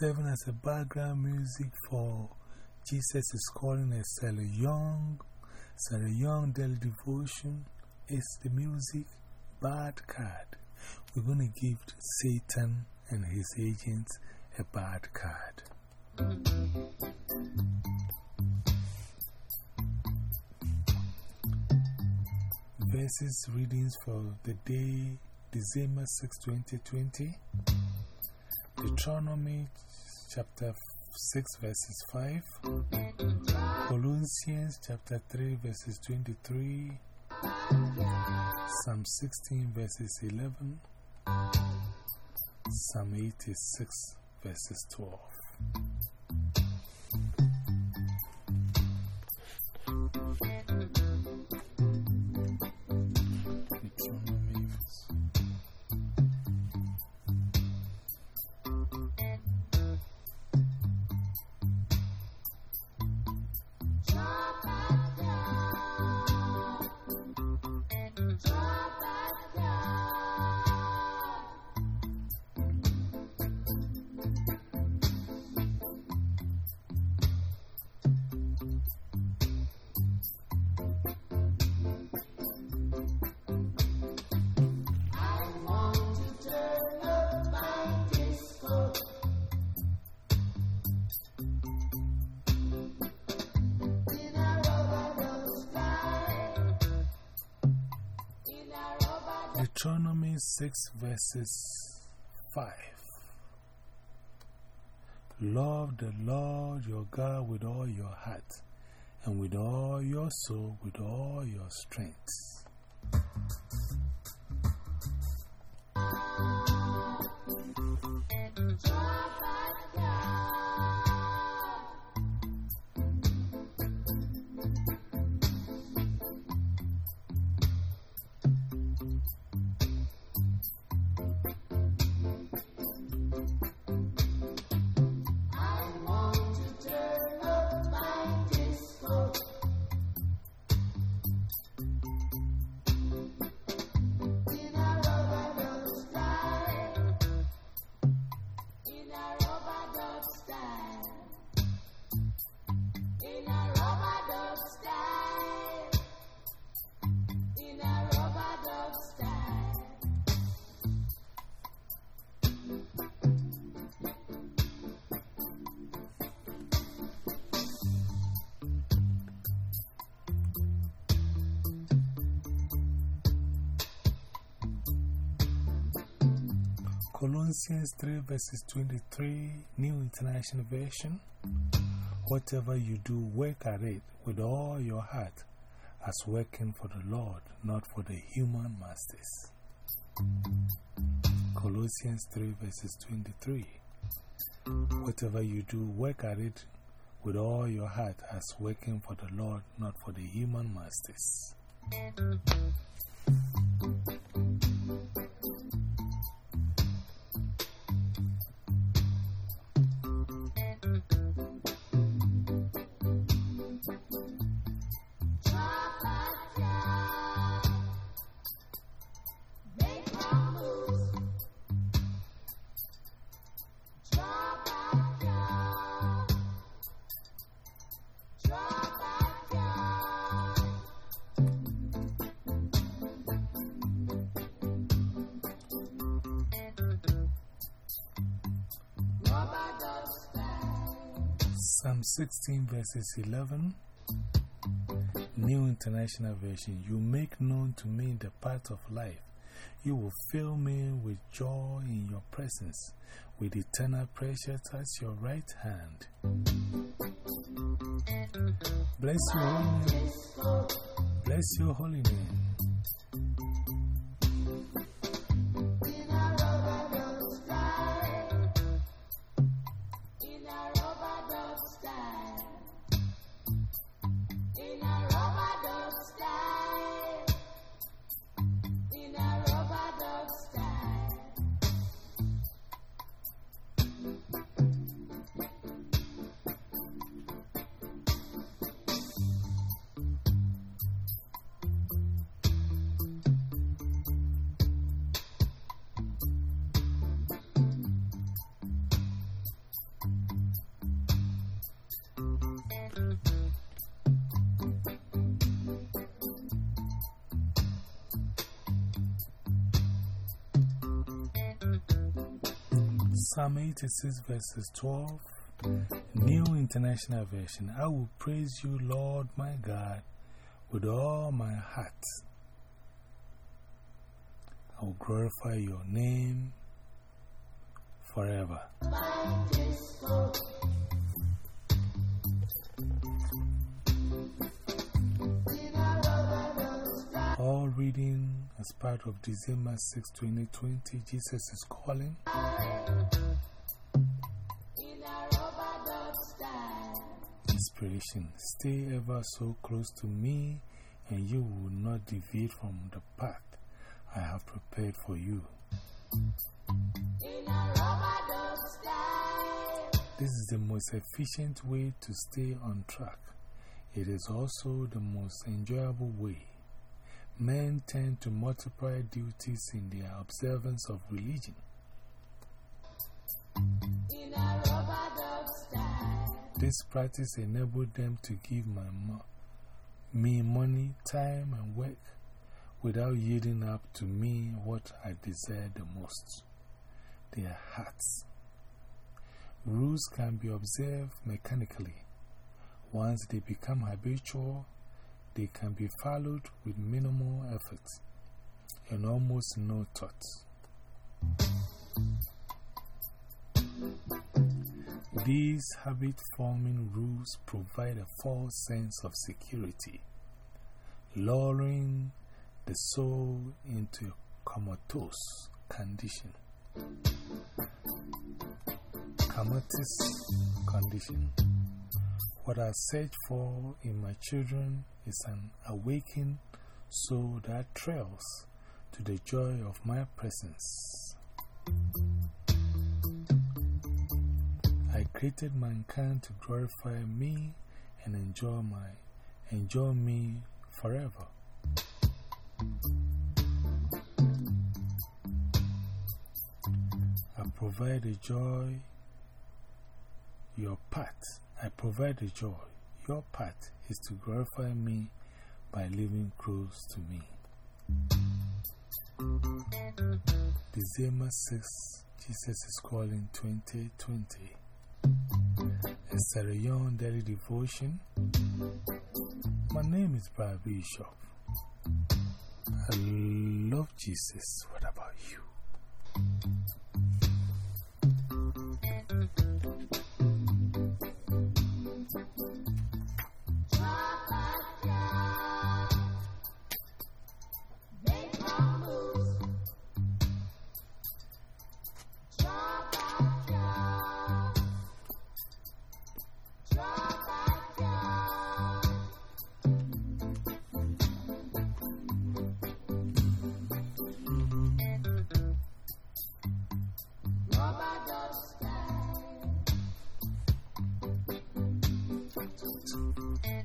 serving as a background music for Jesus is Calling a Sarah Young, Sarah Young Daily Devotion is the music Bad Card. We're going to give Satan and his agents a bad card. Verses readings for the day December 6, 2020. Deuteronomy chapter 6 verses 5. Colossians chapter 3 verses 23. Psalm 16 verses 11. Psalm 86 verses 12. Deuteronomy 6 verses 5. Love the Lord your God with all your heart, and with all your soul, with all your strength. Colossians 3 verses 23, New International Version. Whatever you do, work at it with all your heart, as working for the Lord, not for the human masters. Colossians 3 verses 23. Whatever you do, work at it with all your heart, as working for the Lord, not for the human masters. Psalm 16 verses 11, New International Version. You make known to me the path of life. You will fill me with joy in your presence, with eternal pressure at your right hand. Bless. Bless your holy name. Psalm 86, verses 12, New International Version. I will praise you, Lord my God, with all my heart. I will glorify your name forever. All reading as part of December 6, 2020, Jesus is calling. Inspiration Stay ever so close to me, and you will not deviate from the path I have prepared for you. This is the most efficient way to stay on track. It is also the most enjoyable way. Men tend to multiply duties in their observance of religion. This practice enabled them to give my mo me money, time, and work without yielding up to me what I desire the most their hearts. Rules can be observed mechanically. Once they become habitual, they can be followed with minimal effort and almost no thought. These habit forming rules provide a false sense of security, lowering the soul into a comatose condition. Comatose condition. What I search for in my children is an awakened soul that trails to the joy of my presence. I created mankind to glorify me and enjoy, my, enjoy me forever. I provide the joy, your part. I provide the joy. Your part is to glorify me by living close to me. December 6, Jesus is calling 2020. A Sarah Young Daily Devotion. My name is Brad Bishop. I love Jesus. What about you? Thank you.